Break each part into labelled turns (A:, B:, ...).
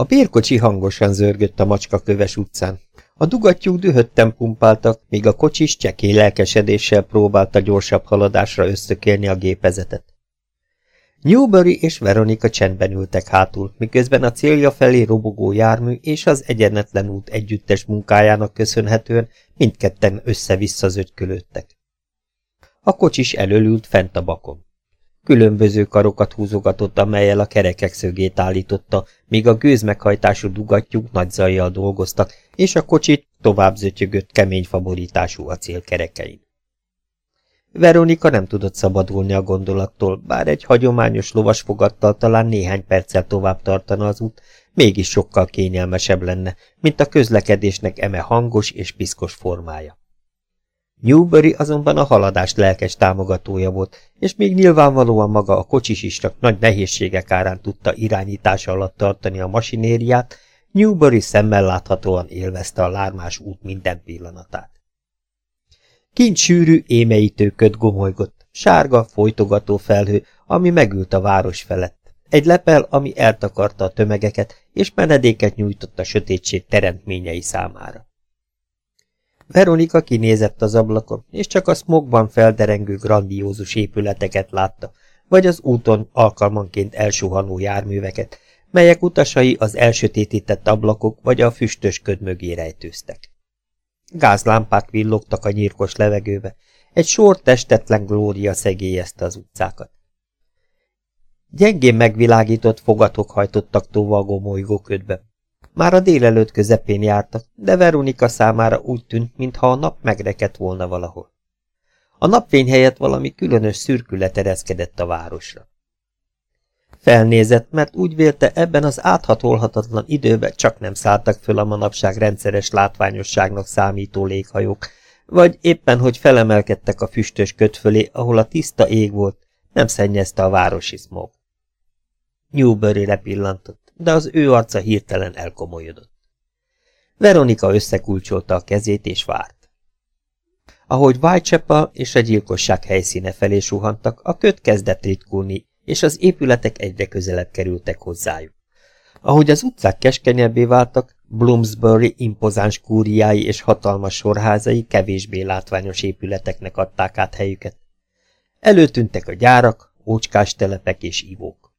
A: A bérkocsi hangosan zörgött a macska köves utcán. A dugattyúk dühötten pumpáltak, míg a kocsis csekély lelkesedéssel próbálta gyorsabb haladásra összökélni a gépezetet. Newbury és Veronika csendben ültek hátul, miközben a célja felé robogó jármű és az egyenetlen út együttes munkájának köszönhetően mindketten össze-vissza. A kocsis elölült fent a bakon. Különböző karokat húzogatott, amelyel a kerekek szögét állította, míg a gőzmeghajtású dugattyúk nagy zajjal dolgoztak, és a kocsit tovább zötyögött kemény faborítású acélkerekein. Veronika nem tudott szabadulni a gondolattól, bár egy hagyományos lovasfogattal talán néhány perccel tovább tartana az út, mégis sokkal kényelmesebb lenne, mint a közlekedésnek eme hangos és piszkos formája. Newbury azonban a haladás lelkes támogatója volt, és még nyilvánvalóan maga a kocsis is csak nagy nehézségek árán tudta irányítása alatt tartani a masinériát, Newbury szemmel láthatóan élvezte a lármás út minden pillanatát. Kint sűrű, émeítő köd gomolygott, sárga, folytogató felhő, ami megült a város felett. Egy lepel, ami eltakarta a tömegeket, és menedéket nyújtott a sötétség teremtményei számára. Veronika kinézett az ablakon, és csak a smogban felderengő grandiózus épületeket látta, vagy az úton alkalmanként elsuhanó járműveket, melyek utasai az elsötétített ablakok vagy a füstös köd mögé rejtőztek. Gázlámpák villogtak a nyírkos levegőbe, egy sor testetlen glória szegélyezte az utcákat. Gyengén megvilágított fogatok hajtottak tóva a gomolygó ködbe. Már a délelőtt közepén jártak, de Veronika számára úgy tűnt, mintha a nap megrekedt volna valahol. A napfény helyett valami különös szürkület ereszkedett a városra. Felnézett, mert úgy vélte, ebben az áthatolhatatlan időben csak nem szálltak föl a manapság rendszeres látványosságnak számító léghajók, vagy éppen, hogy felemelkedtek a füstös köt fölé, ahol a tiszta ég volt, nem szennyezte a városi smog. Newbury-re pillantott, de az ő arca hirtelen elkomolyodott. Veronika összekulcsolta a kezét és várt. Ahogy Whitechapel és a gyilkosság helyszíne felé suhantak, a köt kezdett ritkulni, és az épületek egyre közelebb kerültek hozzájuk. Ahogy az utcák keskenyebbé váltak, Bloomsbury impozáns kúriái és hatalmas sorházai kevésbé látványos épületeknek adták át helyüket. Előtűntek a gyárak, ócskás telepek és ivók.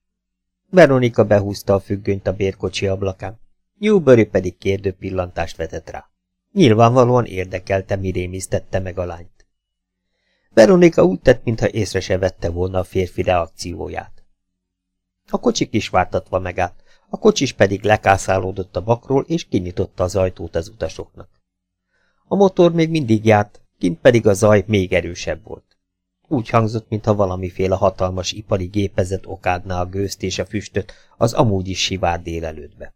A: Veronika behúzta a függönyt a bérkocsi ablakán. Newbury pedig kérdő pillantást vetett rá. Nyilvánvalóan érdekelte, mi rémisztette meg a lányt. Veronika úgy tett, mintha észre se vette volna a férfi reakcióját. A kocsi kisvártatva megállt, a kocsis pedig lekászálódott a bakról, és kinyitotta az ajtót az utasoknak. A motor még mindig járt, kint pedig a zaj még erősebb volt. Úgy hangzott, mintha valamiféle hatalmas ipari gépezet okádná a gőzt és a füstöt az amúgy is sivár délelőttbe.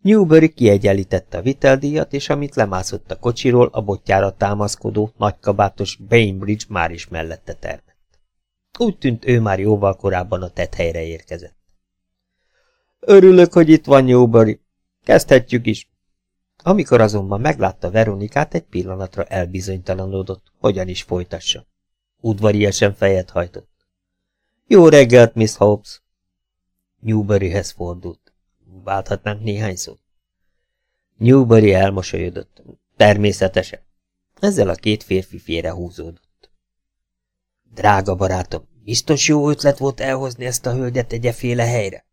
A: Newbury kiegyenlítette a viteldíjat, és amit lemászott a kocsiról, a botjára támaszkodó, nagykabátos Bainbridge már is mellette termett. Úgy tűnt, ő már jóval korábban a tethelyre érkezett. Örülök, hogy itt van Newbury. Kezdhetjük is. Amikor azonban meglátta Veronikát, egy pillanatra elbizonytalanodott, hogyan is folytassa. Udvariesen fejet hajtott. Jó reggelt, Miss Hobbs! Newburyhez fordult. Válthatnánk néhány szót? Newbury elmosolyodott. Természetesen. Ezzel a két férfi félre húzódott. Drága barátom, biztos jó ötlet volt elhozni ezt a hölgyet egyeféle helyre?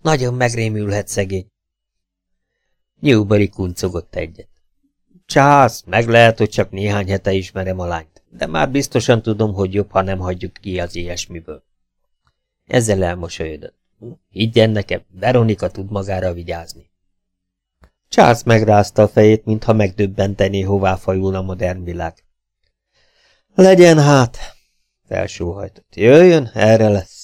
A: Nagyon megrémülhet szegény. Newbury kuncogott egyet. Csász, meg lehet, hogy csak néhány hete ismerem a lányt, de már biztosan tudom, hogy jobb, ha nem hagyjuk ki az ilyesmiből. Ezzel elmosolyodott. Higgyen nekem, Veronika tud magára vigyázni. Charles megrázta a fejét, mintha megdöbbentené, hová fajul a modern világ. Legyen hát, felsóhajtott. Jöjjön, erre lesz.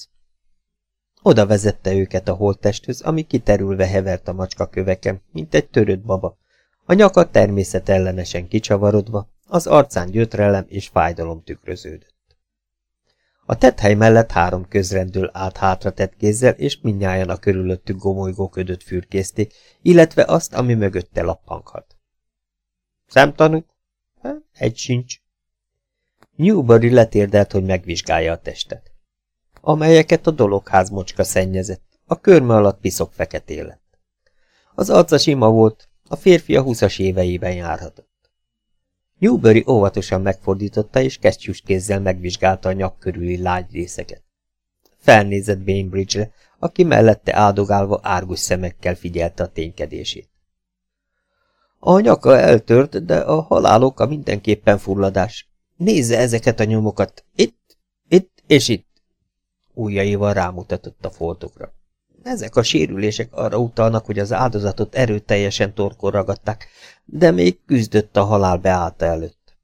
A: Oda vezette őket a holttesthöz, ami kiterülve hevert a macska köveken, mint egy törött baba. A nyaka természetellenesen kicsavarodva, az arcán gyötrelem és fájdalom tükröződött. A tethely mellett három közrendül állt hátra tett kézzel, és mindnyájan a körülöttük gomolygó ködöt fürkészték, illetve azt, ami mögötte lappanghat. Szemtanúk? Egy sincs. Newbury letérdelt, hogy megvizsgálja a testet. Amelyeket a dologház mocska szennyezett, A körme alatt piszok feketé lett. Az arca sima volt, a férfi a húszas éveiben járhatott. Newbury óvatosan megfordította, és kesztyűs kézzel megvizsgálta a nyak körüli lágy részeket. Felnézett Bainbridge-re, aki mellette áldogálva árgus szemekkel figyelte a ténykedését. A nyaka eltört, de a halál oka mindenképpen fulladás. Nézze ezeket a nyomokat, itt, itt és itt. Újjaival rámutatott a foltokra. Ezek a sérülések arra utalnak, hogy az áldozatot erőteljesen torkon ragadták, de még küzdött a halál beállta előtt.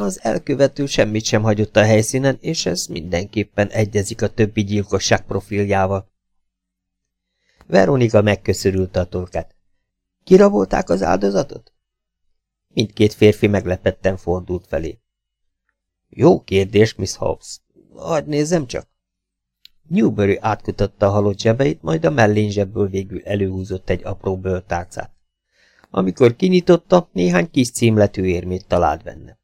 A: Az elkövető semmit sem hagyott a helyszínen, és ez mindenképpen egyezik a többi gyilkosság profiljával. Veronika megköszörülte a torkát. Kirabolták az áldozatot? Mindkét férfi meglepetten fordult felé. Jó kérdés, Miss Hobbs. Hadd nézzem csak. Newbury átkutatta a halott zsebeit, majd a mellén zsebből végül előhúzott egy apró bőrtárcát. Amikor kinyitotta, néhány kis címletű érmét talált benne.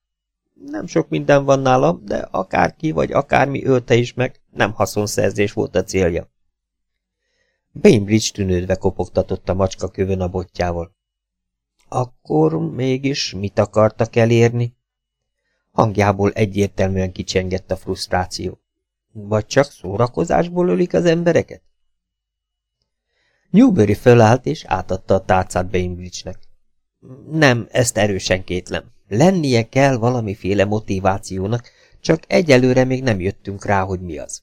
A: Nem sok minden van nála, de akárki vagy akármi ölte is meg, nem haszonszerzés volt a célja. Bainbridge tűnődve kopogtatott a macska kövön a botjával. Akkor mégis mit akartak elérni? Hangjából egyértelműen kicsengett a frusztráció. Vagy csak szórakozásból ölik az embereket? Newbury fölállt és átadta a tárcát Bainbridge-nek. Nem, ezt erősen kétlem. Lennie kell valamiféle motivációnak, csak egyelőre még nem jöttünk rá, hogy mi az.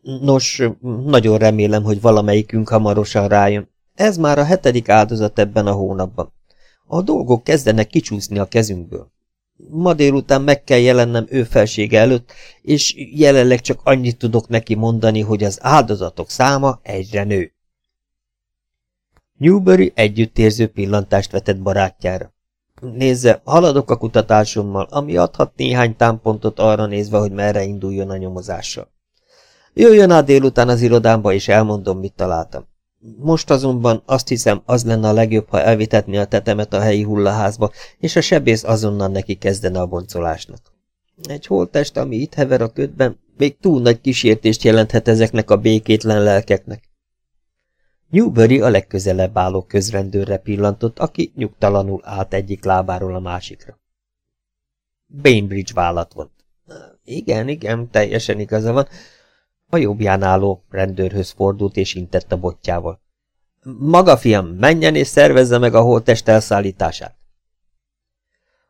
A: Nos, nagyon remélem, hogy valamelyikünk hamarosan rájön. Ez már a hetedik áldozat ebben a hónapban. A dolgok kezdenek kicsúszni a kezünkből. Ma délután meg kell jelennem ő felsége előtt, és jelenleg csak annyit tudok neki mondani, hogy az áldozatok száma egyre nő. Newbury együttérző pillantást vetett barátjára. Nézze, haladok a kutatásommal, ami adhat néhány támpontot arra nézve, hogy merre induljon a nyomozással. Jöjjön át délután az irodámba, és elmondom, mit találtam. Most azonban azt hiszem, az lenne a legjobb, ha elvitetni a tetemet a helyi hullaházba, és a sebész azonnal neki kezdene a boncolásnak. Egy holttest, ami itt hever a ködben, még túl nagy kísértést jelenthet ezeknek a békétlen lelkeknek. Newbury a legközelebb álló közrendőrre pillantott, aki nyugtalanul állt egyik lábáról a másikra. Bainbridge vállat volt. Igen, igen, teljesen igaza van. A jobbján álló rendőrhöz fordult és intett a botjával. Maga, fiam, menjen és szervezze meg a holttest elszállítását.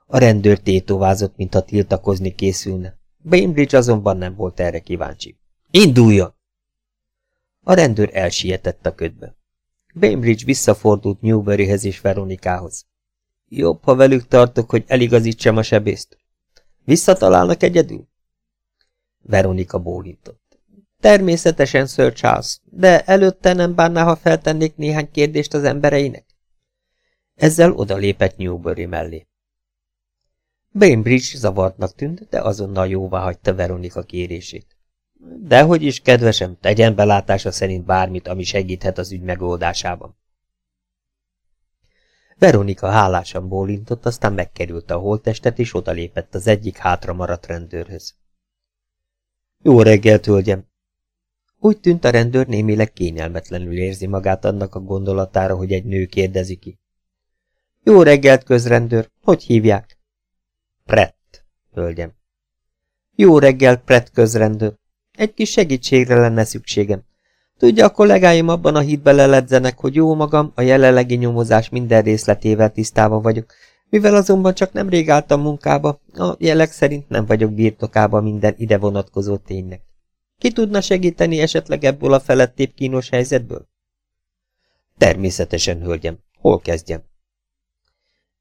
A: A rendőr tétovázott, mintha tiltakozni készülne. Bainbridge azonban nem volt erre kíváncsi. Induljon! A rendőr elsietett a ködbe. Bainbridge visszafordult Newburyhez és Veronikához. Jobb, ha velük tartok, hogy eligazítsam a sebészt. Visszatalálnak egyedül? Veronika bólintott. Természetesen, Sir Charles, de előtte nem bánná, ha feltennék néhány kérdést az embereinek? Ezzel odalépett Newbury mellé. Bainbridge zavartnak tűnt, de azonnal jóvá hagyta Veronika kérését. Dehogy is, kedvesem, tegyen belátása szerint bármit, ami segíthet az ügy megoldásában. Veronika hálásan bólintott, aztán megkerülte a holttestet, és odalépett az egyik hátra maradt rendőrhöz. Jó reggelt, hölgyem! Úgy tűnt a rendőr némileg kényelmetlenül érzi magát annak a gondolatára, hogy egy nő kérdezi ki. Jó reggelt, közrendőr! Hogy hívják? Prett, hölgyem. Jó reggelt, Prett közrendőr! Egy kis segítségre lenne szükségem. Tudja, a kollégáim abban a hitbe leledzenek, hogy jó magam, a jelenlegi nyomozás minden részletével tisztában vagyok, mivel azonban csak nem rég álltam munkába, a jelek szerint nem vagyok birtokában minden ide vonatkozó ténynek. Ki tudna segíteni esetleg ebből a felettébb kínos helyzetből? Természetesen, hölgyem. Hol kezdjem?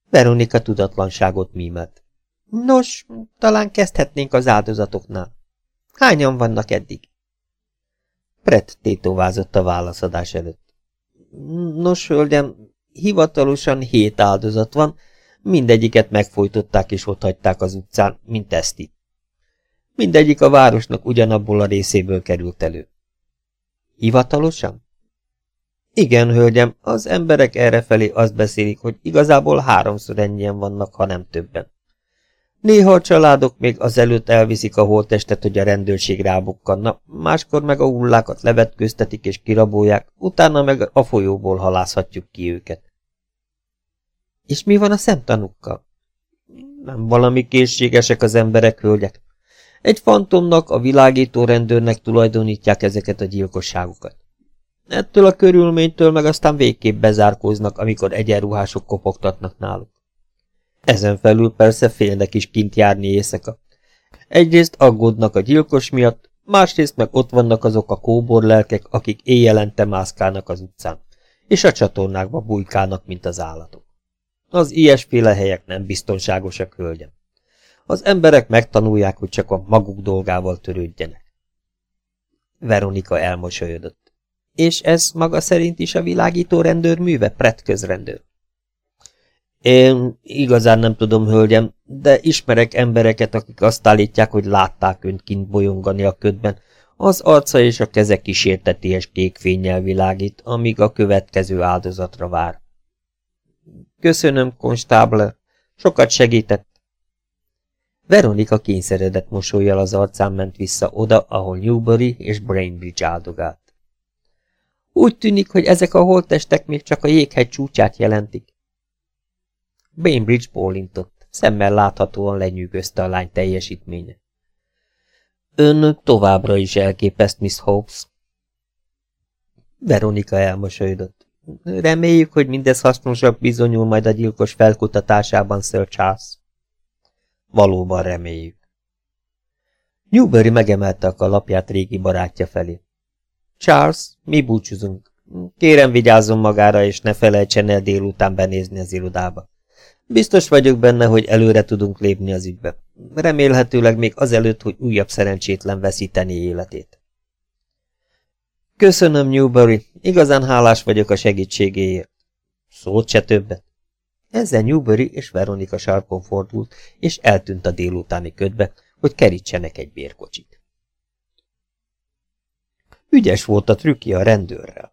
A: Veronika tudatlanságot mímelt. Nos, talán kezdhetnénk az áldozatoknál. Hányan vannak eddig? Brett tétovázott a válaszadás előtt. Nos, hölgyem, hivatalosan hét áldozat van, mindegyiket megfojtották és ott hagyták az utcán, mint ezt itt. Mindegyik a városnak ugyanabból a részéből került elő. Hivatalosan? Igen, hölgyem, az emberek errefelé azt beszélik, hogy igazából háromszor ennyien vannak, ha nem többen. Néha a családok még azelőtt elviszik a holttestet, hogy a rendőrség rábukkanna, máskor meg a hullákat levetkőztetik és kirabolják, utána meg a folyóból halászhatjuk ki őket. És mi van a szemtanúkkal? Nem valami készségesek az emberek, hölgyek. Egy fantomnak, a világító rendőrnek tulajdonítják ezeket a gyilkosságokat. Ettől a körülménytől meg aztán végképp bezárkóznak, amikor egyenruhások kopogtatnak náluk. Ezen felül persze félnek is kint járni éjszaka. Egyrészt aggódnak a gyilkos miatt, másrészt meg ott vannak azok a kóbor lelkek, akik éjjelente mászkálnak az utcán, és a csatornákba bujkálnak, mint az állatok. Az ilyesféle helyek nem biztonságosak, hölgyem. Az emberek megtanulják, hogy csak a maguk dolgával törődjenek. Veronika elmosolyodott. És ez maga szerint is a világító rendőr műve, Pret közrendőr? Én igazán nem tudom, hölgyem, de ismerek embereket, akik azt állítják, hogy látták önt kint bolyongani a ködben. Az arca és a keze kísérteties kék fényjel világít, amíg a következő áldozatra vár. Köszönöm, konstábler. Sokat segített. Veronika kényszeredett mosolyjal az arcán ment vissza oda, ahol Newbury és Brainbridge áldogált. Úgy tűnik, hogy ezek a holttestek még csak a jéghegy csúcsát jelentik. Bainbridge bólintott, szemmel láthatóan lenyűgözte a lány teljesítménye. Ön továbbra is elképeszt, Miss Hawkes. Veronika elmosolyodott. Reméljük, hogy mindez hasznosabb bizonyul majd a gyilkos felkutatásában, Sir Charles. Valóban reméljük. Newbury megemelte a kalapját régi barátja felé. Charles, mi búcsúzunk. Kérem vigyázzon magára, és ne felejtsen el délután benézni az irodába. Biztos vagyok benne, hogy előre tudunk lépni az ügybe. Remélhetőleg még azelőtt, hogy újabb szerencsétlen veszíteni életét. Köszönöm, Newbury. Igazán hálás vagyok a segítségéért. Szót se többet. Ezzel Newbury és Veronika sarkon fordult, és eltűnt a délutáni ködbe, hogy kerítsenek egy bérkocsit. Ügyes volt a trükki a rendőrrel.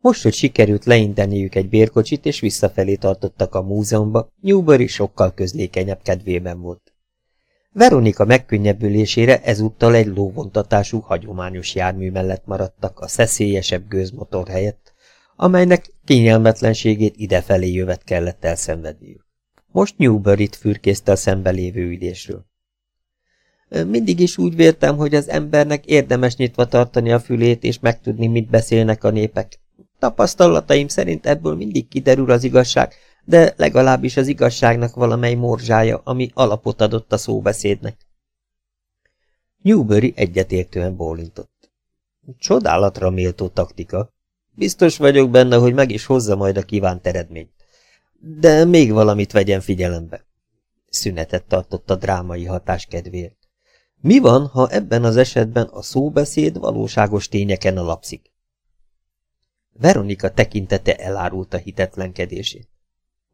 A: Most, hogy sikerült leindeniük egy bérkocsit, és visszafelé tartottak a múzeumba, Newbury sokkal közlékenyebb kedvében volt. Veronika megkönnyebbülésére ezúttal egy lóvontatású, hagyományos jármű mellett maradtak a szeszélyesebb gőzmotor helyett, amelynek kényelmetlenségét idefelé jövet kellett elszenvedniük. Most Newbury-t fürkészte a szembe lévő ülésről. Mindig is úgy véltem, hogy az embernek érdemes nyitva tartani a fülét, és megtudni, mit beszélnek a népek. Tapasztalataim szerint ebből mindig kiderül az igazság, de legalábbis az igazságnak valamely morzsája, ami alapot adott a szóbeszédnek. Newbury egyetértően bólintott. Csodálatra méltó taktika. Biztos vagyok benne, hogy meg is hozza majd a kívánt eredményt. De még valamit vegyen figyelembe. Szünetet tartott a drámai hatás kedvéért. Mi van, ha ebben az esetben a szóbeszéd valóságos tényeken alapszik? Veronika tekintete elárulta hitetlenkedését.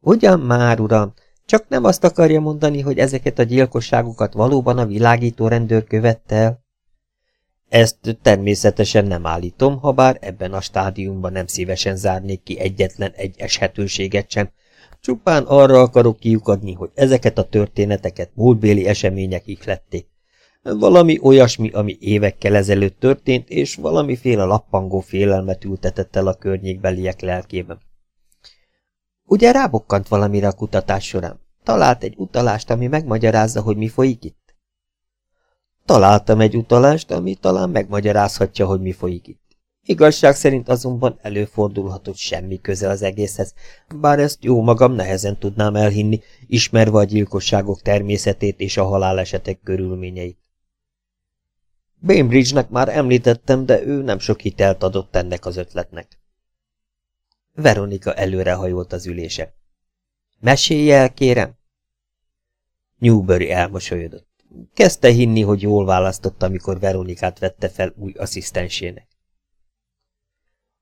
A: Ugyan már, uram, csak nem azt akarja mondani, hogy ezeket a gyilkosságokat valóban a világító rendőr követte el? Ezt természetesen nem állítom, ha bár ebben a stádiumban nem szívesen zárnék ki egyetlen egy eshetőséget sem, csupán arra akarok kiukadni, hogy ezeket a történeteket múltbéli események ihlették. Valami olyasmi, ami évekkel ezelőtt történt, és valamiféle lappangó félelmet ültetett el a környékbeliek lelkében. Ugye rábokkant valamire a kutatás során? Talált egy utalást, ami megmagyarázza, hogy mi folyik itt? Találtam egy utalást, ami talán megmagyarázhatja, hogy mi folyik itt. Igazság szerint azonban előfordulhat, hogy semmi köze az egészhez, bár ezt jó magam nehezen tudnám elhinni, ismerve a gyilkosságok természetét és a halálesetek körülményeit. Bainbridge-nek már említettem, de ő nem sok hitelt adott ennek az ötletnek. Veronika előrehajolt az ülése. Mesélj el, kérem! Newbury elmosolyodott. Kezdte hinni, hogy jól választott, amikor Veronikát vette fel új asszisztensének.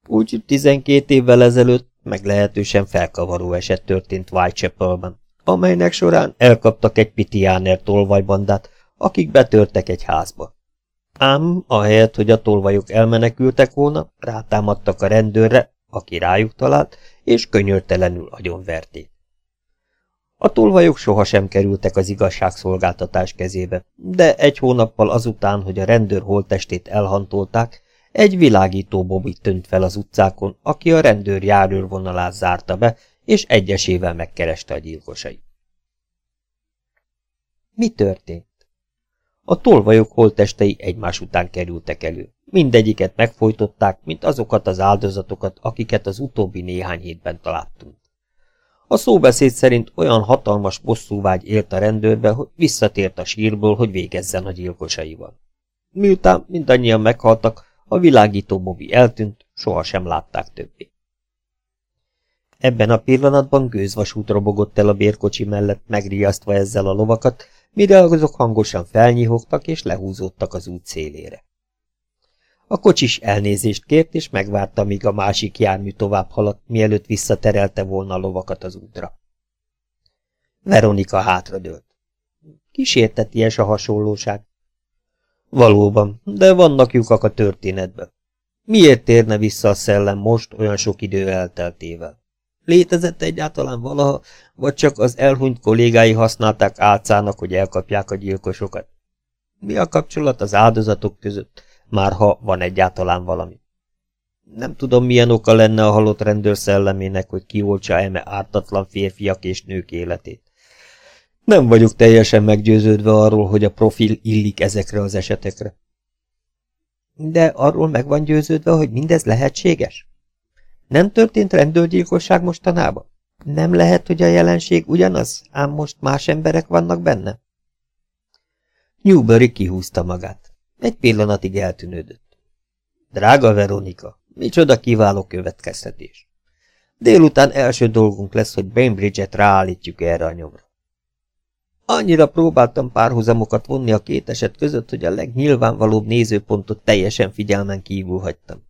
A: Úgy tizenkét évvel ezelőtt meglehetősen felkavaró eset történt Whitechapelben, amelynek során elkaptak egy pitiáner tolvajbandát, akik betörtek egy házba. Ám, ahelyett, hogy a tolvajok elmenekültek volna, rátámadtak a rendőrre, aki rájuk talált, és könyörtelenül agyonverték. A tolvajok sohasem kerültek az igazságszolgáltatás kezébe, de egy hónappal azután, hogy a rendőr holttestét elhantolták, egy világító Bobby tűnt fel az utcákon, aki a rendőr járőrvonalát zárta be, és egyesével megkereste a gyilkosait. Mi történt? A tolvajok holttestei egymás után kerültek elő. Mindegyiket megfojtották, mint azokat az áldozatokat, akiket az utóbbi néhány hétben találtunk. A szóbeszéd szerint olyan hatalmas bosszúvágy élt a rendőrbe, hogy visszatért a sírból, hogy végezzen a gyilkosaival. Miután mindannyian meghaltak, a világító Bobby eltűnt, sohasem látták többé. Ebben a pillanatban gőzvasút robogott el a bérkocsi mellett, megriasztva ezzel a lovakat, mire azok hangosan felnyihogtak és lehúzódtak az út szélére. A kocsis elnézést kért, és megvárta, míg a másik jármű tovább haladt, mielőtt visszaterelte volna a lovakat az útra. Veronika hátradőlt. Kísérteties a hasonlóság. Valóban, de vannak lyukak a történetben. Miért térne vissza a szellem most, olyan sok idő elteltével? Létezett egyáltalán valaha, vagy csak az elhunyt kollégái használták álcának, hogy elkapják a gyilkosokat? Mi a kapcsolat az áldozatok között, már ha van egyáltalán valami? Nem tudom, milyen oka lenne a halott rendőr szellemének, hogy kioltsa eme ártatlan férfiak és nők életét. Nem vagyok teljesen meggyőződve arról, hogy a profil illik ezekre az esetekre. De arról meg van győződve, hogy mindez lehetséges? Nem történt rendőrgyilkosság mostanában? Nem lehet, hogy a jelenség ugyanaz, ám most más emberek vannak benne? Newbury kihúzta magát. Egy pillanatig eltűnődött. Drága Veronika, micsoda kiváló következtetés. Délután első dolgunk lesz, hogy Bainbridge-et ráállítjuk erre a nyomra. Annyira próbáltam párhuzamokat vonni a két eset között, hogy a legnyilvánvalóbb nézőpontot teljesen figyelmen kívül hagytam.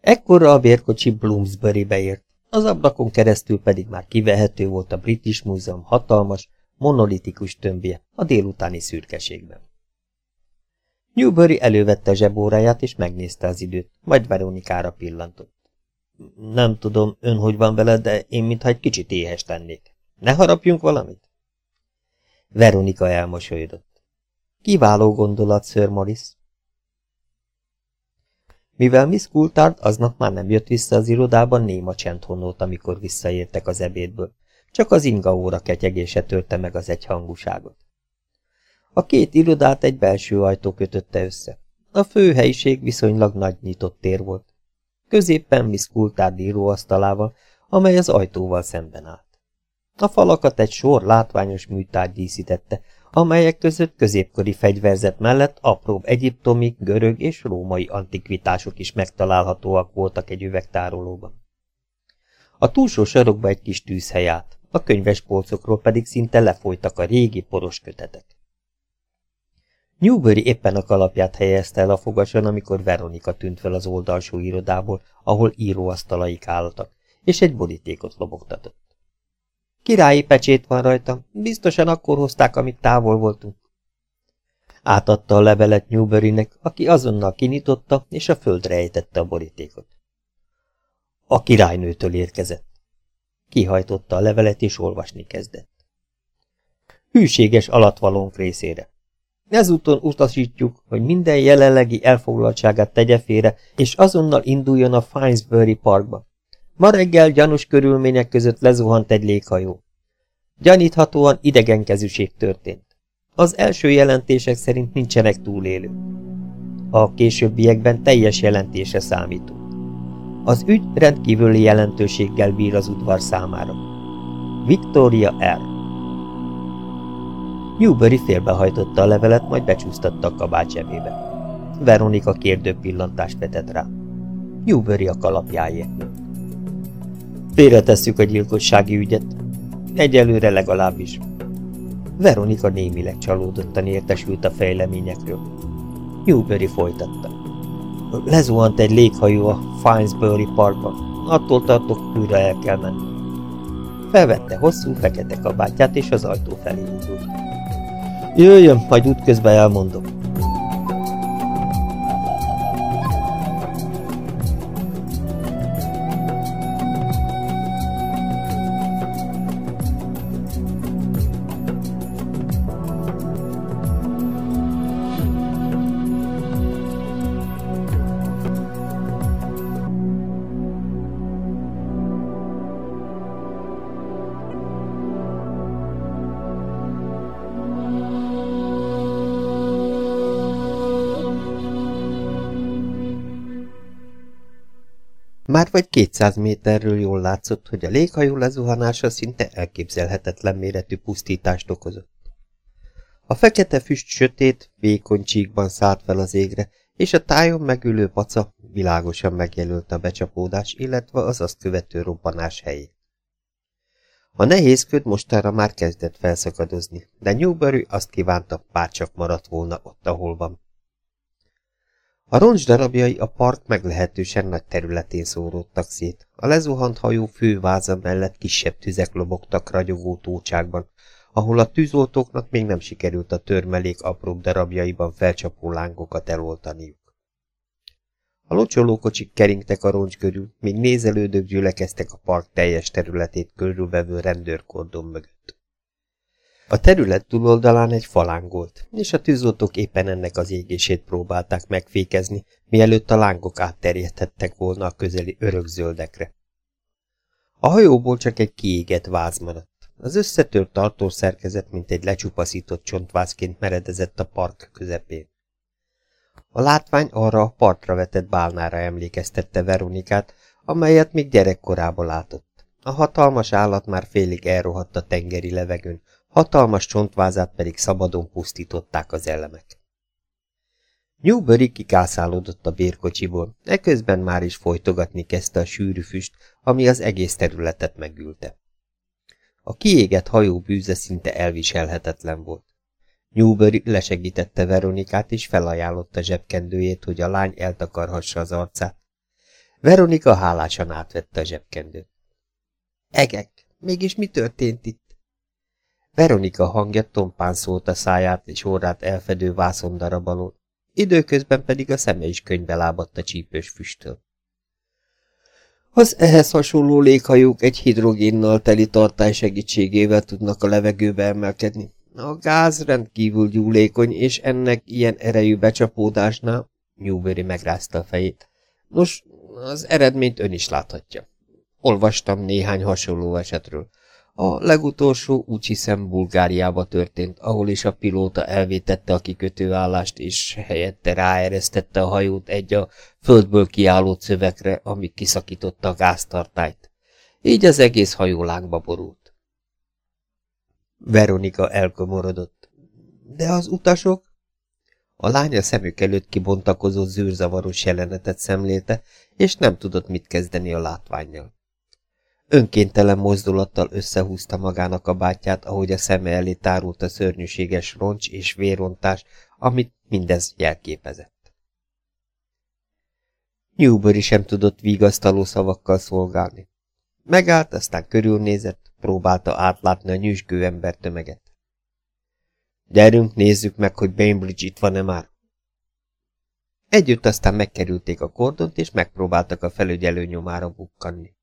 A: Ekkorra a bérkocsi Bloomsbury-be ért, az ablakon keresztül pedig már kivehető volt a British Múzeum hatalmas, monolitikus tömbje a délutáni szürkeségben. Newbury elővette zsebóráját és megnézte az időt, majd Veronikára pillantott. Nem tudom, ön hogy van vele, de én mintha egy kicsit éhes tennék. Ne harapjunk valamit? Veronika elmosolyodott. Kiváló gondolat, Sir Morris. Mivel Miss Coulthard aznap már nem jött vissza az irodában, néma csend honnolt, amikor visszaértek az ebédből. Csak az inga óra ketyegése törte meg az egyhangúságot. A két irodát egy belső ajtó kötötte össze. A fő helyiség viszonylag nagy nyitott tér volt. Középpen Miss Coulthard íróasztalával, amely az ajtóval szemben állt. A falakat egy sor látványos műtárgy díszítette, amelyek között középkori fegyverzet mellett apróbb egyiptomi, görög és római antikvitások is megtalálhatóak voltak egy üvegtárolóban. A túlsó sarokba egy kis tűzhely állt, a könyves polcokról pedig szinte lefolytak a régi poros kötetek. Newbury éppen a kalapját helyezte el a fogason, amikor Veronika tűnt fel az oldalsó irodából, ahol íróasztalaik álltak, és egy borítékot lobogtatott. Királyi pecsét van rajta, biztosan akkor hozták, amit távol voltunk. Átadta a levelet Newburynek, aki azonnal kinyitotta, és a földre ejtette a borítékot. A királynőtől érkezett. Kihajtotta a levelet, és olvasni kezdett. Hűséges alatvalónk részére. Ezúton utasítjuk, hogy minden jelenlegi elfoglaltságát tegye félre, és azonnal induljon a Finesbury Parkba. Ma reggel gyanús körülmények között lezuhant egy léghajó. Gyaníthatóan idegenkezűség történt. Az első jelentések szerint nincsenek túlélő. A későbbiekben teljes jelentése számítunk. Az ügy rendkívüli jelentőséggel bír az udvar számára. Victoria R. Newbury félbehajtotta a levelet, majd becsúsztatta a kabát zsebébe. Veronika kérdő pillantást vetett rá. Newbury a kalapjáért nőtt. Félretesszük a gyilkossági ügyet. Egyelőre legalábbis. Veronika némileg csalódottan értesült a fejleményekről. Newbury folytatta. Lezuhant egy léghajó a Finesbury Parkban. Attól tartok, újra el kell menni. Felvette hosszú, fekete kabátját, és az ajtó felé indult. Jöjjön, majd útközben elmondom. Vagy 200 méterről jól látszott, hogy a léghajó lezuhanása szinte elképzelhetetlen méretű pusztítást okozott. A fekete füst sötét, vékony csíkban szállt fel az égre, és a tájon megülő paca világosan megjelölte a becsapódás, illetve az azt követő robbanás helyét. A nehéz köd mostanra már kezdett felszakadozni, de Newbury azt kívánta, bárcsak maradt volna ott, ahol van. A roncs darabjai a park meglehetősen nagy területén szóródtak szét. A lezuhant hajó főváza mellett kisebb tüzek lobogtak ragyogó tócsákban, ahol a tűzoltóknak még nem sikerült a törmelék apróbb darabjaiban felcsapó lángokat eloltaniuk. A locsolókocsik keringtek a roncs körül, míg nézelődők gyülekeztek a park teljes területét körülvevő rendőrkordon mögött. A terület túloldalán egy falángolt, és a tűzoltók éppen ennek az égését próbálták megfékezni, mielőtt a lángok átterjedhettek volna a közeli örökzöldekre. A hajóból csak egy kiégett váz maradt. Az összetört tartószerkezet, mint egy lecsupaszított csontvázként meredezett a park közepén. A látvány arra a partra vetett bálnára emlékeztette Veronikát, amelyet még gyerekkorában látott. A hatalmas állat már félig elrohadt a tengeri levegőn, hatalmas csontvázát pedig szabadon pusztították az elemek. Newbury kikászálódott a bérkocsiból, eközben már is folytogatni kezdte a sűrű füst, ami az egész területet megülte. A kiégett hajó bűze szinte elviselhetetlen volt. Newbury lesegítette Veronikát, és felajánlotta zsebkendőjét, hogy a lány eltakarhassa az arcát. Veronika hálásan átvette a zsebkendőt. Egek, mégis mi történt itt? Veronika hangja tompán szólt a száját és órát elfedő vászondarab alól, időközben pedig a szeme is könyvbe lábadt a csípős füsttől. Az ehhez hasonló léghajók egy hidrogénnal teli tartály segítségével tudnak a levegőbe emelkedni. A gáz rendkívül gyúlékony, és ennek ilyen erejű becsapódásnál Newbury megrázta a fejét. Nos, az eredményt ön is láthatja. Olvastam néhány hasonló esetről. A legutolsó úgy hiszem Bulgáriába történt, ahol is a pilóta elvétette a kikötőállást, és helyette ráeresztette a hajót egy a földből kiálló szövekre, ami kiszakította a gáztartályt. Így az egész hajó lángba borult. Veronika elkomorodott. De az utasok? A lánya szemük előtt kibontakozó zűrzavaros jelenetet szemlélte, és nem tudott mit kezdeni a látványjal. Önkéntelen mozdulattal összehúzta magának a bátyját, ahogy a szeme elé tárult a szörnyűséges roncs és vérontás, amit mindez jelképezett. Newbury sem tudott vigasztaló szavakkal szolgálni. Megállt, aztán körülnézett, próbálta átlátni a nyüzsgő embertömeget. Gyerünk, nézzük meg, hogy Bainbridge itt van-e már. Együtt aztán megkerülték a kordont, és megpróbáltak a felügyelő nyomára bukkanni.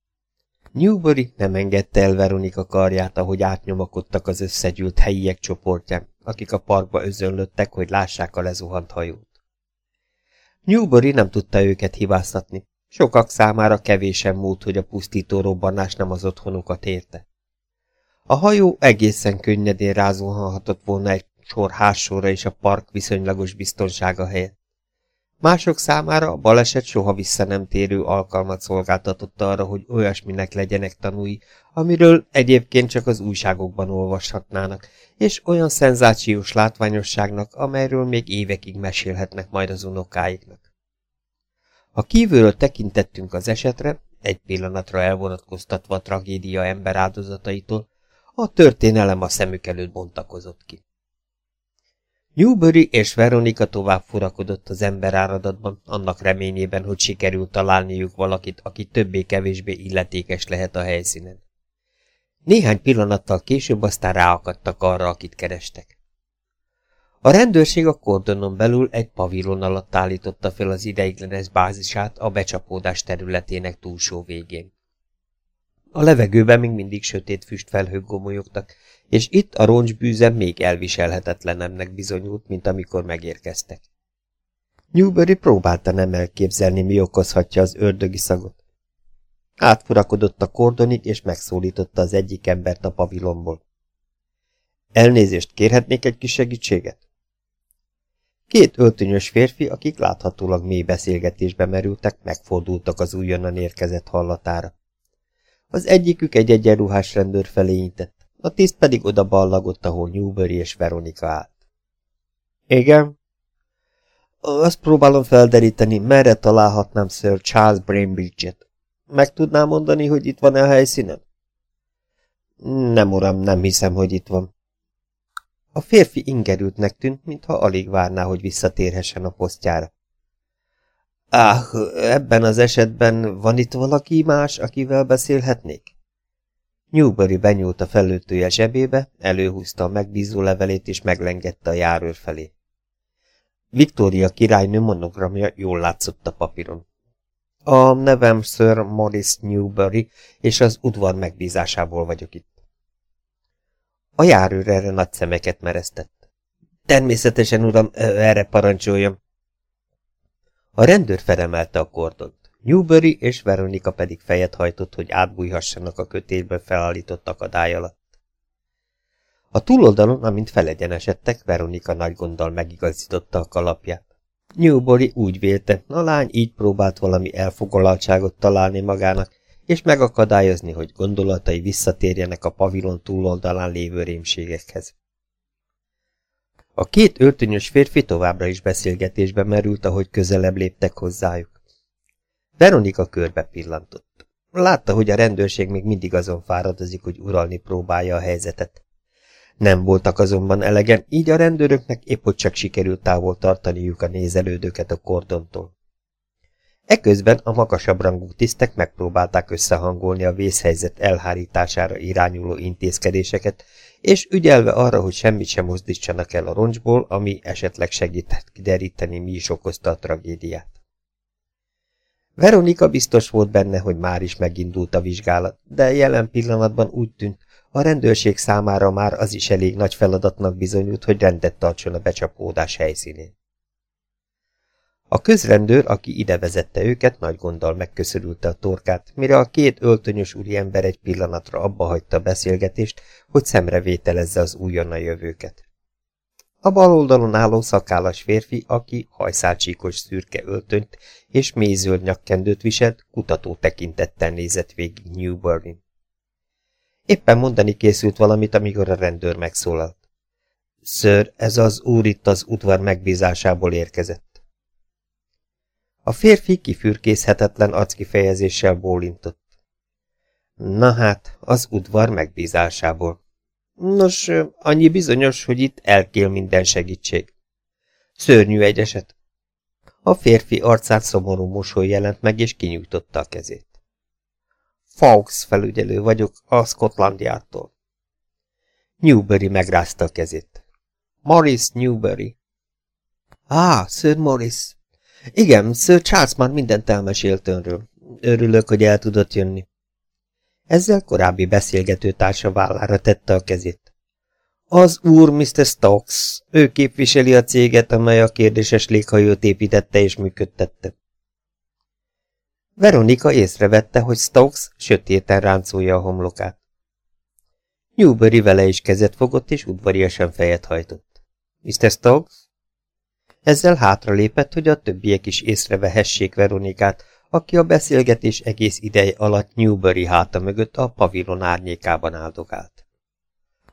A: Newbury nem engedte el Veronika karját, ahogy átnyomakodtak az összegyűlt helyiek csoportján, akik a parkba özönlöttek, hogy lássák a lezuhant hajót. Newbury nem tudta őket hibáztatni. Sokak számára kevésen múlt, hogy a pusztító robbanás nem az otthonukat érte. A hajó egészen könnyedén rázulhatott volna egy sor házsorra és a park viszonylagos biztonsága helyett. Mások számára a baleset soha vissza nem térő alkalmat szolgáltatott arra, hogy olyasminek legyenek tanúi, amiről egyébként csak az újságokban olvashatnának, és olyan szenzációs látványosságnak, amelyről még évekig mesélhetnek majd az unokáiknak. Ha kívülről tekintettünk az esetre, egy pillanatra elvonatkoztatva a tragédia ember áldozataitól, a történelem a szemük előtt bontakozott ki. Newbury és Veronika tovább furakodott az emberáradatban, annak reményében, hogy sikerült találniuk valakit, aki többé-kevésbé illetékes lehet a helyszínen. Néhány pillanattal később aztán ráakadtak arra, akit kerestek. A rendőrség a kordonon belül egy pavilon alatt állította fel az ideiglenes bázisát a becsapódás területének túlsó végén. A levegőben még mindig sötét füstfelhők gomolyogtak, és itt a roncsbűzem még elviselhetetlenemnek bizonyult, mint amikor megérkeztek. Newbury próbálta nem elképzelni, mi okozhatja az ördögi szagot. Átfurakodott a kordonig, és megszólította az egyik embert a pavilomból. Elnézést, kérhetnék egy kis segítséget? Két öltönyös férfi, akik láthatólag mély beszélgetésbe merültek, megfordultak az újonnan érkezett hallatára. Az egyikük egy egyenruhás rendőr felé intett, a tiszt pedig oda ballagott, ahol Newbury és Veronika állt. Igen? Azt próbálom felderíteni, merre találhatnám Sir Charles Brainbridge-et. Meg tudnám mondani, hogy itt van-e a helyszínen? Nem, uram, nem hiszem, hogy itt van. A férfi ingerültnek tűnt, mintha alig várná, hogy visszatérhessen a posztjára. Áh, ebben az esetben van itt valaki más, akivel beszélhetnék? Newbury benyúlt a felőtője zsebébe, előhúzta a megbízó levelét és meglengette a járőr felé. Victoria királynő monogramja jól látszott a papíron. A nevem Sir Morris Newbury, és az udvar megbízásából vagyok itt. A járőr erre nagy szemeket mereztett. Természetesen, uram, erre parancsoljam. A rendőr felemelte a kordont. Newbury és Veronika pedig fejet hajtott, hogy átbújhassanak a kötélből felállított akadály alatt. A túloldalon, amint felegyenesedtek, Veronika nagy gonddal megigazította a kalapját. Newbury úgy vélte, a lány így próbált valami elfogalaltságot találni magának, és megakadályozni, hogy gondolatai visszatérjenek a pavilon túloldalán lévő rémségekhez. A két öltönyös férfi továbbra is beszélgetésbe merült, ahogy közelebb léptek hozzájuk. Veronika körbe pillantott. Látta, hogy a rendőrség még mindig azon fáradozik, hogy uralni próbálja a helyzetet. Nem voltak azonban elegen, így a rendőröknek épp hogy csak sikerült távol tartaniuk a nézelődőket a kordontól. Eközben a magasabb rangú tisztek megpróbálták összehangolni a vészhelyzet elhárítására irányuló intézkedéseket, és ügyelve arra, hogy semmit sem mozdítsanak el a roncsból, ami esetleg segített kideríteni, mi is okozta a tragédiát. Veronika biztos volt benne, hogy már is megindult a vizsgálat, de jelen pillanatban úgy tűnt, a rendőrség számára már az is elég nagy feladatnak bizonyult, hogy rendet tartson a becsapódás helyszínén. A közrendőr, aki ide vezette őket, nagy gonddal megköszörülte a torkát, mire a két öltönyös úriember egy pillanatra abba hagyta a beszélgetést, hogy szemre vételezze az újonnan jövőket. A bal oldalon álló szakállas férfi, aki hajszálcsíkos szürke öltönyt és mélyzöld nyakkendőt viselt, kutató tekintettel nézett végig Newburn. Éppen mondani készült valamit, amikor a rendőr megszólalt. Ször, ez az úr itt az udvar megbízásából érkezett. A férfi kifürkészhetetlen arckifejezéssel bólintott. Na hát, az udvar megbízásából. Nos, annyi bizonyos, hogy itt elkél minden segítség. Szörnyű egy eset. A férfi arcát szomorú mosoly jelent meg, és kinyújtotta a kezét. Fawkes felügyelő vagyok a Scotlandiától. Newbury megrázta a kezét. Morris Newbury. Ah, Sir Morris. Igen, Sir Charles már mindent elmesélt önről. Örülök, hogy el tudott jönni. Ezzel korábbi beszélgető társa vállára tette a kezét. Az úr Mr. Stokes, ő képviseli a céget, amely a kérdéses léghajót építette és működtette. Veronika észrevette, hogy Stokes sötéten ráncolja a homlokát. Newbury vele is kezet fogott, és udvariasan fejet hajtott. Mr. Stokes? Ezzel hátralépett, hogy a többiek is észrevehessék Veronikát, aki a beszélgetés egész ideje alatt Newbury háta mögött a pavilon árnyékában áldogált.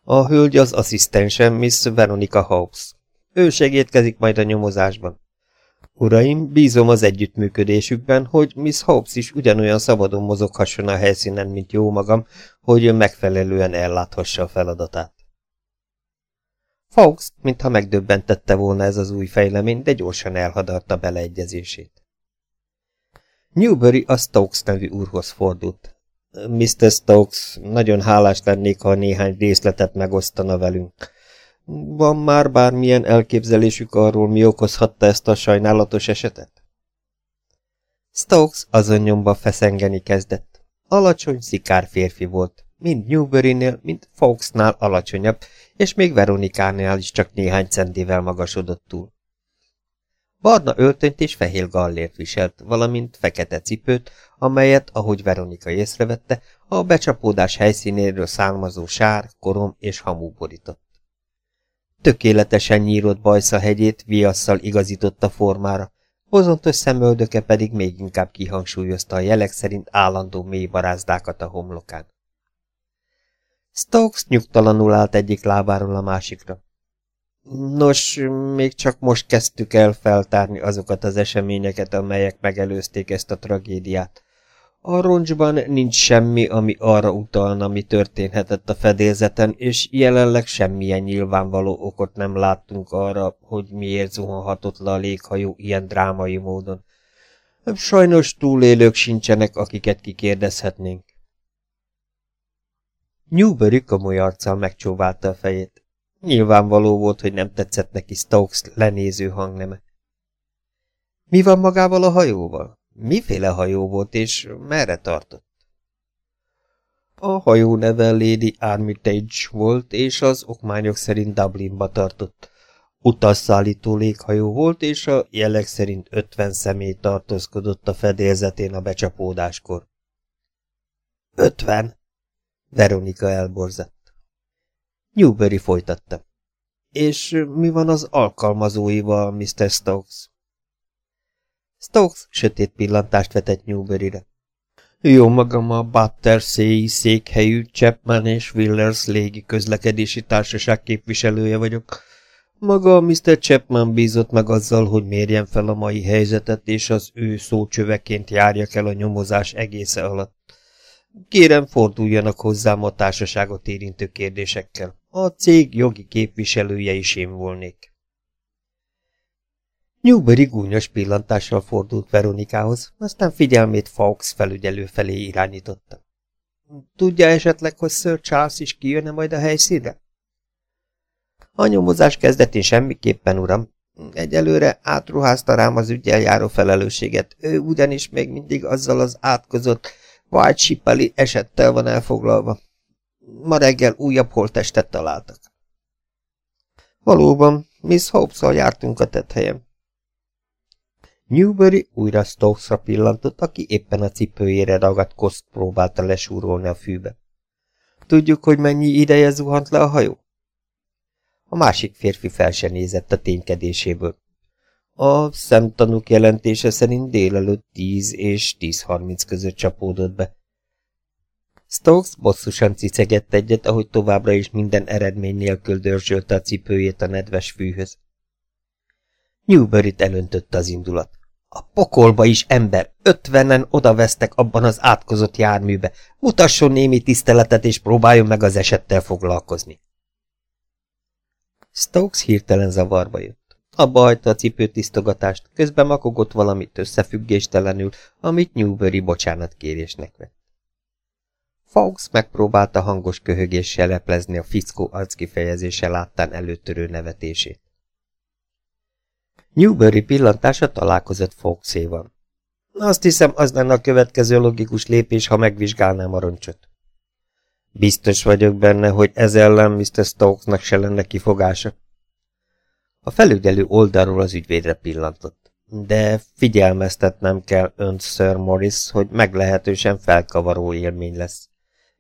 A: A hölgy az asszisztensem, Miss Veronica Hobbs. Ő segítkezik majd a nyomozásban. Uraim, bízom az együttműködésükben, hogy Miss Hobbs is ugyanolyan szabadon mozoghasson a helyszínen, mint jó magam, hogy megfelelően elláthassa a feladatát. Fawkes, mintha megdöbbentette volna ez az új fejlemény, de gyorsan elhadarta beleegyezését. Newbury a Stokes nevű úrhoz fordult. Mr. Stokes, nagyon hálás lennék, ha néhány részletet megosztana velünk. Van már bármilyen elképzelésük arról, mi okozhatta ezt a sajnálatos esetet? Stokes azon nyomba feszengeni kezdett. Alacsony, szikár férfi volt, mind Newbury-nél, mind Fawkesnál alacsonyabb, és még Veronikánál is csak néhány centivel magasodott túl. Barna öltönyt és fehér gallért viselt, valamint fekete cipőt, amelyet, ahogy Veronika észrevette, a becsapódás helyszínéről származó sár, korom és hamú borított. tökéletesen nyírott bajsza hegyét viasszal igazította formára, bozontos szemöldöke pedig még inkább kihangsúlyozta a jelek szerint állandó mély barázdákat a homlokán. Stokes nyugtalanul állt egyik lábáról a másikra. Nos, még csak most kezdtük el feltárni azokat az eseményeket, amelyek megelőzték ezt a tragédiát. A roncsban nincs semmi, ami arra utalna, mi történhetett a fedélzeten, és jelenleg semmilyen nyilvánvaló okot nem láttunk arra, hogy miért zuhanhatott le a léghajó ilyen drámai módon. Sajnos túlélők sincsenek, akiket kikérdezhetnénk. Newbury komoly arccal megcsóválta a fejét. Nyilvánvaló volt, hogy nem tetszett neki Stokes lenéző hangneme. Mi van magával a hajóval? Miféle hajó volt, és merre tartott? A hajó neve Lady Armitage volt, és az okmányok szerint Dublinba tartott. Utasszállító léghajó volt, és a jelek szerint ötven személy tartózkodott a fedélzetén a becsapódáskor. Ötven? Veronika elborzett. Newbury folytatta. És mi van az alkalmazóival, Mr. Stokes? Stokes sötét pillantást vetett Newbury-re. Jó magam a Battersea székhelyű Chapman és Willers légi közlekedési társaság képviselője vagyok. Maga Mr. Chapman bízott meg azzal, hogy mérjen fel a mai helyzetet, és az ő szócsöveként járjak el a nyomozás egésze alatt. Kérem, forduljanak hozzám a társaságot érintő kérdésekkel. A cég jogi képviselője is én volnék. Newbury gúnyos pillantással fordult Veronikához, aztán figyelmét Fawkes felügyelő felé irányította. Tudja esetleg, hogy Sir Charles is kijönne majd a helyszínre? A nyomozás kezdetén semmiképpen, uram. Egyelőre átruházta rám az ügyel járó felelősséget, ő ugyanis még mindig azzal az átkozott White esettel van elfoglalva. Ma reggel újabb holtestet találtak. Valóban, Miss hobbes jártunk a tethelyen. Newbury újra Stokesra pillantott, aki éppen a cipőjére ragadt koszt próbálta lesúrolni a fűbe. Tudjuk, hogy mennyi ideje zuhant le a hajó? A másik férfi fel se nézett a ténykedéséből. A szemtanúk jelentése szerint délelőtt 10 és 10.30 között csapódott be. Stokes bosszusan cicegett egyet, ahogy továbbra is minden eredmény nélkül dörzsölte a cipőjét a nedves fűhöz. Newbury-t elöntötte az indulat. A pokolba is ember, ötvenen odavesztek abban az átkozott járműbe. Mutasson némi tiszteletet, és próbáljon meg az esettel foglalkozni. Stokes hirtelen zavarba jött. Abba hagyta a cipőtisztogatást, közben makogott valamit összefüggéstelenül, amit Newbury kérésnek vett. Fawkes megpróbálta hangos köhögéssel leplezni a fickó arckifejezése láttán előtörő nevetését. Newbury pillantása találkozott Fawkeszéval. Azt hiszem, az lenne a következő logikus lépés, ha megvizsgálnám a roncsot. Biztos vagyok benne, hogy ez ellen Mr. Stokesnak se lenne kifogása. A felügyelő oldalról az ügyvédre pillantott. De figyelmeztetnem kell önt, Sir Morris, hogy meglehetősen felkavaró élmény lesz.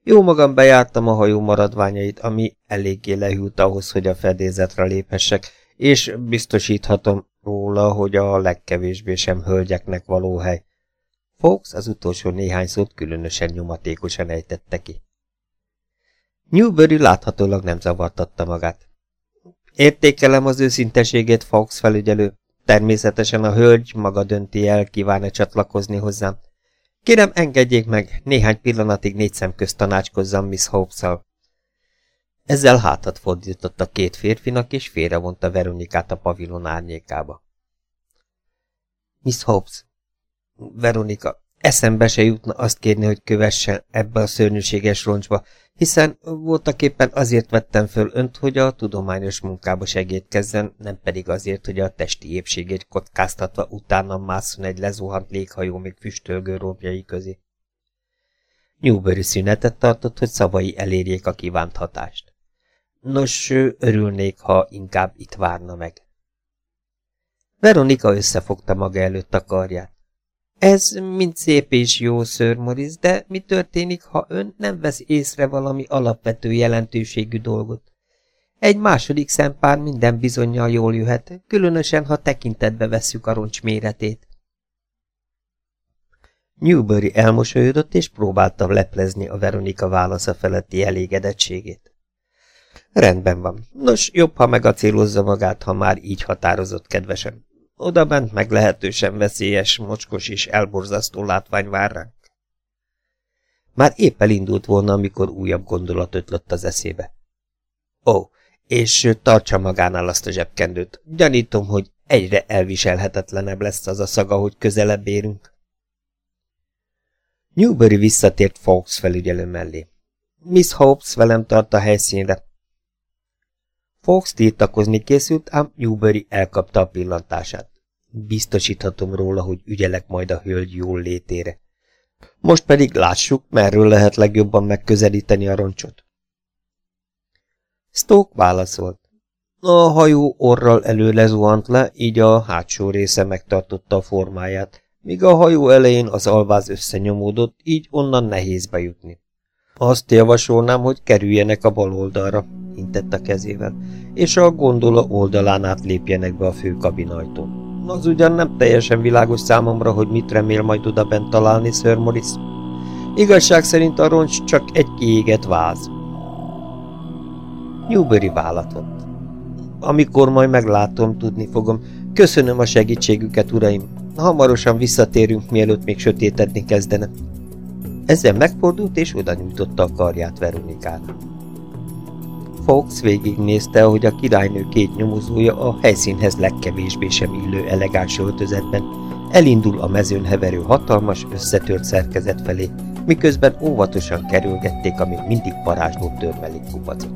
A: Jó magam bejártam a hajó maradványait, ami eléggé lehűlt ahhoz, hogy a fedélzetre léphessek, és biztosíthatom róla, hogy a legkevésbé sem hölgyeknek való hely. Fox az utolsó néhány szót különösen nyomatékosan ejtette ki. Newbury láthatólag nem zavartatta magát. Értékelem az őszinteségét, Fox felügyelő. Természetesen a hölgy maga dönti el, kíván-e csatlakozni hozzám. Kérem, engedjék meg, néhány pillanatig négy szem közt tanácskozzam Miss Hobbs-szal. Ezzel hátat fordított a két férfinak, és félrevonta Veronikát a pavilon árnyékába. Miss Hobbs, Veronika, eszembe se jutna azt kérni, hogy kövessen ebbe a szörnyűséges roncsba, hiszen voltak éppen azért vettem föl önt, hogy a tudományos munkába segítkezzen, nem pedig azért, hogy a testi épségét kockáztatva utána mászon egy lezuhant léghajó még füstölgő robjai közé. Newbury szünetet tartott, hogy szavai elérjék a kívánt hatást. Nos, örülnék, ha inkább itt várna meg. Veronika összefogta maga előtt a karját. Ez mind szép és jó, Sir Morris, de mi történik, ha ön nem vesz észre valami alapvető jelentőségű dolgot? Egy második szempár minden bizonyal jól jöhet, különösen, ha tekintetbe vesszük a roncs méretét. Newbury elmosolyodott, és próbálta leplezni a Veronika válasza feletti elégedettségét. Rendben van. Nos, jobb, ha megacélozza magát, ha már így határozott kedvesen. Oda bent meglehetősen veszélyes, mocskos és elborzasztó látvány vár ránk. Már épp elindult volna, amikor újabb gondolat ötlött az eszébe. Ó, és tartsa magánál azt a zsebkendőt. Gyanítom, hogy egyre elviselhetetlenebb lesz az a szaga, hogy közelebb érünk. Newbury visszatért Fawkes felügyelő mellé. Miss Hopes velem tart a helyszínre. Fawkes tiltakozni készült, ám Newbury elkapta a pillantását. Biztosíthatom róla, hogy ügyelek majd a hölgy jól létére. Most pedig lássuk, merről lehet legjobban megközelíteni a roncsot. Stoke válaszolt. A hajó orral előle zuhant le, így a hátsó része megtartotta a formáját, míg a hajó elején az alváz összenyomódott, így onnan nehéz bejutni. Azt javasolnám, hogy kerüljenek a bal oldalra, intett a kezével, és a gondola oldalán át lépjenek be a főkabinajtón. Az ugyan nem teljesen világos számomra, hogy mit remél majd oda bent találni Sir Morris. Igazság szerint a roncs csak egy kiégett váz. Newbury vállatott. Amikor majd meglátom, tudni fogom. Köszönöm a segítségüket, uraim. Hamarosan visszatérünk, mielőtt még sötétedni kezdene. Ezzel megfordult, és oda nyújtotta a karját Veronikának. Fox végignézte, ahogy a királynő két nyomozója a helyszínhez legkevésbé sem illő elegáns öltözetben elindul a mezőn heverő hatalmas, összetört szerkezet felé, miközben óvatosan kerülgették a még mindig parázsló törmelék kupacot.